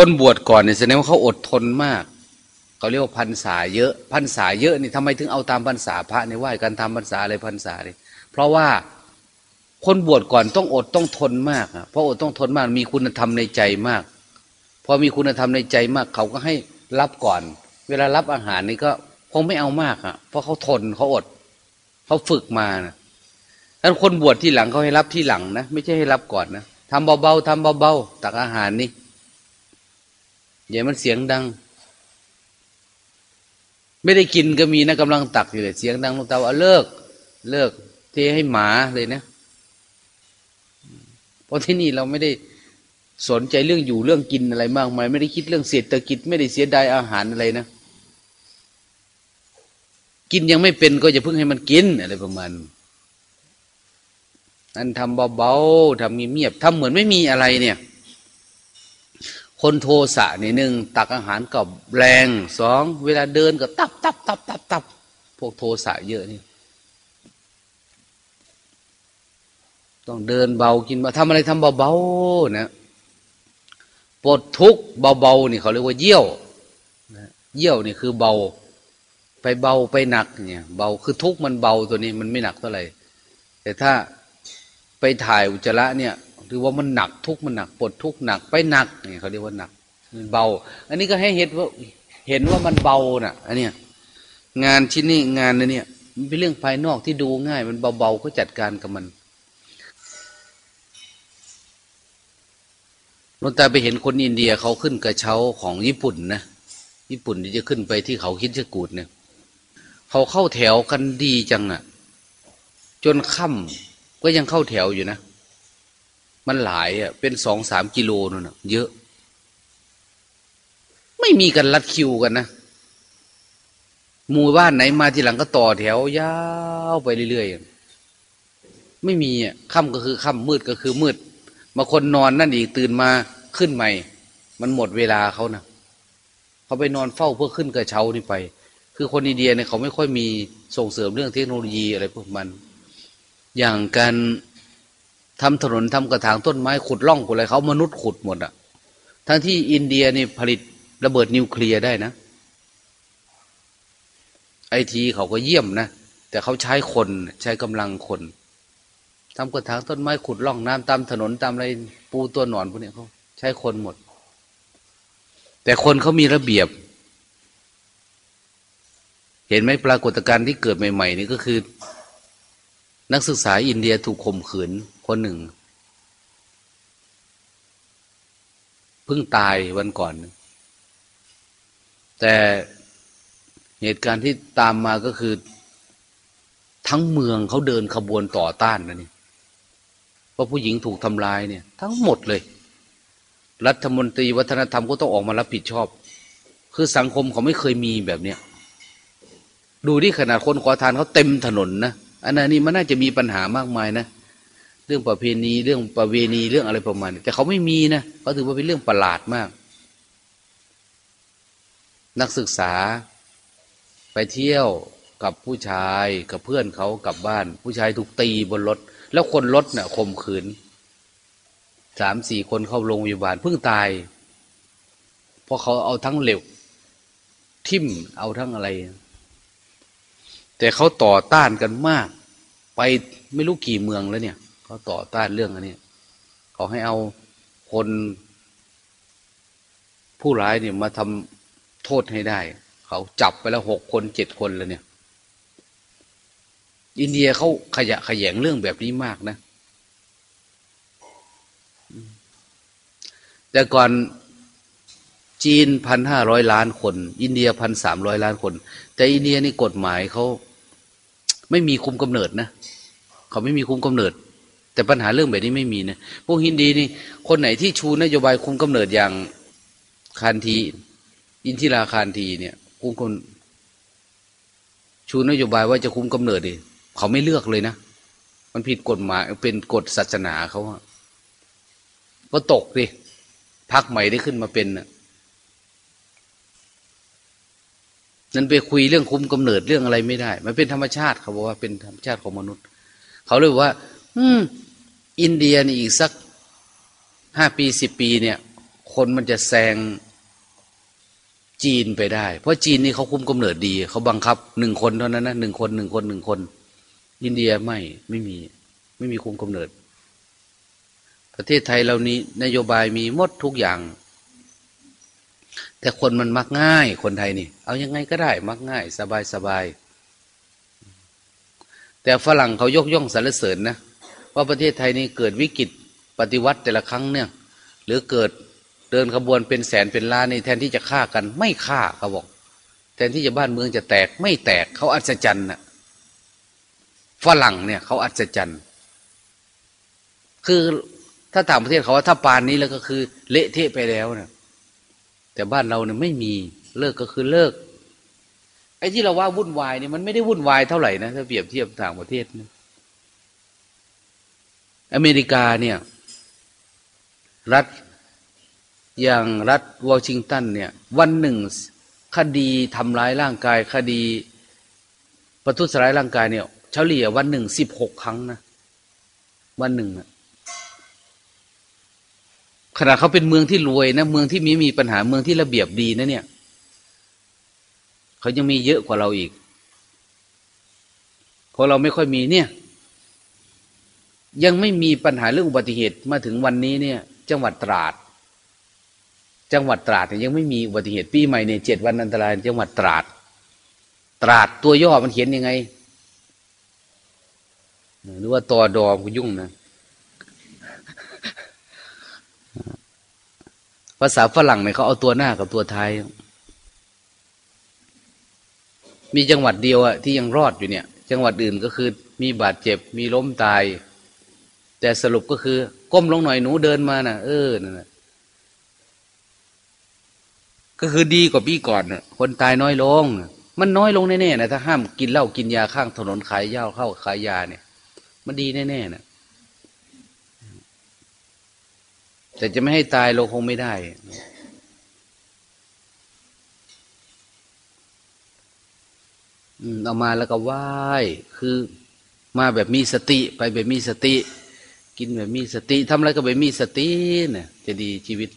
คนบวชก่อนเนี่ยแสดงว่าเขาอดทนมากเขาเรียกว่าพันษาเยอะพันษาเยอะนี่ทำไมถึงเอาตามพันษาพระในไหว้การทำพันษาอะไรพันษาเลยเพราะว่าคนบวชก่อนต้องอดต้องทนมากเพราะอดต้องทนมากมีคุณธรรมในใจมากพอมีคุณธรรมในใจมาก เขาก็ให้รับก่อน เวลารับอาหารนี่ก็คงไม่เอามากอะ เพราะเขาทนเขาอดเขาฝึกมานะท่านคนบวชที่หลังเขาให้รับที่หลังนะไม่ใช่ให้รับก่อนนะทำเบาๆทำเบาๆตักอาหารนี่ อย่ามันเสียงดัง ไม่ได้กินก็มีนะกำลังตักอยู่เลยเสียงดังลูกตาว่าเลิก เลิก เทให้หมาเลยนะเพราะที่นี่เราไม่ได้สนใจเรื่องอยู่เรื่องกินอะไรมากมาย ไม่ได้คิดเรื่องเศรษฐกิจ ไม่ได้เสียดายอาหารอะไรนะ กินยังไม่เป็นก็จะเพึ่งให้มันกินอะไรประมาณนั้นทำเบาๆทำเงียบๆทำเหมือนไม่มีอะไรเนี่ย คนโทสะนี่หนึ่งตักอาหารกับแรงสองเวลาเดินก็ตับตับตับตับตับพวกโทสะเยอะนี่ ต้องเดินเบากินมาทำอะไรทำเบาๆนะปวดทุกเบาๆนี่เขาเรียกว่าเยี่ยวเยี่ยวนี่คือเบา ไปเบาไปหนักเนี่ย เบาคือทุกมันเบาตัวนี้มันไม่หนักเท่าไหร่แต่ถ้าไปถ่ายอุจจาระเนี่ย หรือว่ามันหนักทุกมันหนักปวดทุกหนักไปหนักเนี่ยเขาเรียกว่าหนักเบา อันนี้ก็ให้เห็นว่าเห็นว่ามันเบาน่ะ อันเนี้ยงานชิ้นนี้งานเนี่ยมันเป็นเรื่องภายนอกที่ดูง่าย มันเบาๆก็จัดการกับมันนนตาไปเห็นคนอินเดียเขาขึ้นกระเช้าของญี่ปุ่นนะญี่ปุ่นที่จะขึ้นไปที่เขาคิดชกูดเนี่ยเขาเข้าแถวกันดีจังอะ่ะ จนค่ำก็ยังเข้าแถวอยู่นะ มันหลายอะ เป็นสองสามกิโลนั่นเยอะ ไม่มีกันรัดคิวกันนะหมู่บ้านไหนมาทีหลังก็ต่อแถวยาวไปเรื่อยๆไม่มีอะค่ำก็คือค่ำมืดก็คือมืดมาคนนอนนั่นอีกตื่นมาขึ้นใหม่ มันหมดเวลาเขานะเขาไปนอนเฝ้าเพื่อขึ้นกระเช้านี่ไป คือคนอินเดียเนี่ยเขาไม่ค่อยมีส่งเสริมเรื่องเทคโนโลยีอะไรพวกมัน อย่างการ ทำถนนทำกระถางต้นไม้ขุดร่องขุดอะไรเขามนุษย์ขุดหมดอะทั้งที่อินเดียนี่ผลิตระเบิดนิวเคลียร์ได้นะไอทีเขาก็เยี่ยมนะ แต่เขาใช้คนใช้กำลังคนทำกระถางต้นไม้ขุดร่องน้ำตามถนนตามอะไรปูตัวหนอนพวกนี้เขาใช้คนหมด แต่คนเขามีระเบียบ เห็นไหมปรากฏการณ์ที่เกิดใหม่ ๆ นี่ก็คือ นักศึกษาอินเดียถูกข่มขืนคนหนึ่งเพิ่งตายวันก่อน แต่เหตุการณ์ที่ตามมาก็คือ ทั้งเมืองเขาเดินขบวนต่อต้านนะนี่ว่าะผู้หญิงถูกทำลายเนี่ย ทั้งหมดเลย รัฐมนตรีวัฒนธรรมก็ต้องออกมารับผิดชอบ คือสังคมเขาไม่เคยมีแบบเนี้ยดูที่ขนาดคนขอทานเขาเต็มถนนนะ อันนี้มันน่าจะมีปัญหามากมายนะเรื่องประเพณีเรื่องประเวณีเรื่องอะไรประมาณนี้แต่เขาไม่มีนะเขาถือว่าเป็นเรื่องประหลาดมาก นักศึกษาไปเที่ยวกับผู้ชายกับเพื่อนเขากลับบ้าน ผู้ชายถูกตีบนรถ แล้วคนรถเนี่ยข่มขืนสามสี่คนเข้าโรงพยาบาลเพิ่งตาย เพราะเขาเอาทั้งเหลวทิ่มเอาทั้งอะไร แต่เขาต่อต้านกันมาก ไปไม่รู้กี่เมืองแล้วเนี่ยเขาต่อต้านเรื่องอันนี้เขาให้เอาคนผู้ร้ายเนี่ยมาทำโทษให้ได้ เขาจับไปแล้วหกคนเจ็ดคนแล้วเนี่ย อินเดียเขาขยะขยงเรื่องแบบนี้มากนะ แต่ก่อนจีนพันห้าร้อยล้านคน อินเดียพันสามร้อยล้านคน แต่อินเดียนี่กฎหมายเขา ไม่มีคุมกำเนิดนะเขาไม่มีคุมกำเนิด แต่ปัญหาเรื่องแบบนี้ไม่มีนะพวกฮินดีนี่ คนไหนที่ชูนโยบายคุมกำเนิดอย่างคานที อินทิราคานทีเนี่ยคุมคนชูนโยบายว่าจะคุมกำเนิดดิเขาไม่เลือกเลยนะมันผิดกฎหมายเป็นกฎศาสนาเขาก็ตกดิพักใหม่ได้ขึ้นมาเป็นนั้ นไปคุยเรื่องคุมกำเนิดเรื่องอะไรไม่ได้ มันเป็นธรรมชาติเขาบอกว่าเป็นธรรมชาติของมนุษย์ เขาเลยว่า อืม อินเดียนี่อีกสักห้าปีสิบปีเนี่ย คนมันจะแซงจีนไปได้ เพราะจีนนี่เขาคุมกำเนิดดี เขาบังคับหนึ่งคนเท่านั้นนะหนึ่งคนหนึ่งคนหนึ่งคน อินเดียไม่ไม่มี ไม่มีคุมกำเนิด ประเทศไทยเรานี้นโยบายมีหมดทุกอย่าง แต่คนมันมักง่าย คนไทยนี่ เอายังไงก็ได้ มักง่าย สบายสบาย แต่ฝรั่งเขายกย่องสรรเสริญนะว่าประเทศไทยนี่เกิดวิกฤตปฏิวัติแต่ละครั้งเนี่ย หรือเกิดเดินขบวนเป็นแสนเป็นล้านนี่แทนที่จะฆ่ากัน ไม่ฆ่าเขาบอก แทนที่จะบ้านเมืองจะแตกไม่แตกเขาอัศจรรย์น่ะฝรั่งเนี่ยเขาอัศจรรย์ คือถ้าต่างประเทศเขาว่าถ้าปานนี้แล้วก็คือ เละเทะไปแล้วเนี่ย แต่บ้านเราเนี่ยไม่มีเลิกก็คือเลิก ไอ้ที่เราว่าวุ่นวายเนี่ยมันไม่ได้วุ่นวายเท่าไหร่นะถ้าเปรียบเทียบต่างประเทศนะอเมริกาเนี่ย รัฐอย่างรัฐวอชิงตันเนี่ย วันหนึ่งคดีทำร้ายร่างกาย คดีประทุษร้ายร่างกายเนี่ยเฉลี่ยวันหนึ่งสิบหกครั้งนะ วันหนึ่งนะ ขณะเขาเป็นเมืองที่รวยนะเมืองที่มีมีปัญหาเมืองที่ระเบียบดีนะเนี่ยเขายังมีเยอะกว่าเราอีกเพราะเราไม่ค่อยมีเนี่ย ยังไม่มีปัญหาเรื่องอุบัติเหตุมาถึงวันนี้เนี่ย จังหวัดตราด จังหวัดตราดเนี่ยยังไม่มีอุบัติเหตุปีใหม่เนี่ยเจ็ดวันอันตราย จังหวัดตราด ตราดตัวย่อมันเขียนยังไงหรือว่าตอดอมก็ยุ่งนะ ภาษาฝรั่งเนี่ยเขาเอาตัวหน้ากับตัวท้าย มีจังหวัดเดียวอะที่ยังรอดอยู่เนี่ย จังหวัดอื่นก็คือ มีบาดเจ็บ มีล้มตาย แต่สรุปก็คือ ก้มลงหน่อยหนูเดินมานะ่ะ เออนั่นะก็คือดีกว่าปีก่อนน่ะคนตายน้อยลง มันน้อยลงแน่ๆนะถ้าห้ามกินเหล้ากินยาข้างถนนขายยาเข้าขายยาเนี่ย มันดีแน่ๆนะ แต่จะไม่ให้ตายเราคงไม่ได้ เอามาแล้วก็ไหว้ คือมาแบบมีสติ ไปแบบมีสติ กินแบบมีสติทำอะไรก็แบบมีสติเนี่ยจะดีชีวิต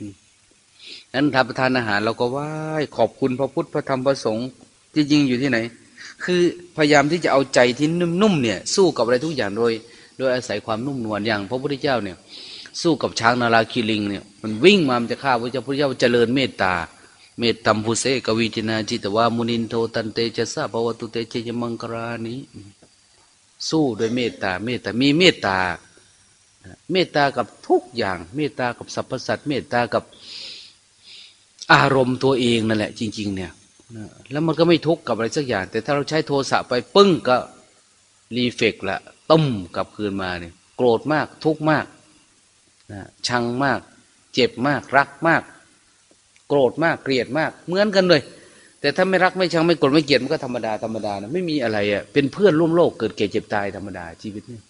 นั้นทำประทานอาหารเราก็ไหว้ ขอบคุณพระพุทธพระธรรมพระสงฆ์จริงๆอยู่ที่ไหน คือพยายามที่จะเอาใจที่นุ่มๆเนี่ย สู้กับอะไรทุกอย่างโดย โดยอาศัยความนุ่มนวลอย่าง พระพุทธเจ้าเนี่ย สู้กับช้างนาราคิลิงเนี่ยมันวิ่งมามันจะฆ่าพระเจ้าพระเจ้าเจริญเมตตา เมตตัมพุเสกะวิธินา ชิตะวามุนินโทตันเตชะสา ภะวะตุเต ชะยะมังคะลานิ สู้โดยเมตตา เมตตามีเมตตา เมตตากับทุกอย่าง เมตตากับสรรพสัตว์เมตตากับอารมณ์ตัวเองนั่นแหละ จริง ๆ เนี่ยแล้วมันก็ไม่ทุกข์กับอะไรสักอย่าง แต่ถ้าเราใช้โทสะไปปึ้งก็ reflect ละตู้มกลับคืนมาเนี่ยโกรธมากทุกข์มาก นะชังมาก เจ็บมากรักมาก โกรธมากเกลียดมาก เหมือนกันเลย แต่ถ้าไม่รักไม่ชังไม่โกรธไม่เกลียดมันก็ธรรมดาธรรมดานะไม่มีอะไรอะเป็นเพื่อนร่วมโลกเกิดเก่เจ็บตายธรรมดาชีวิตเนี่ย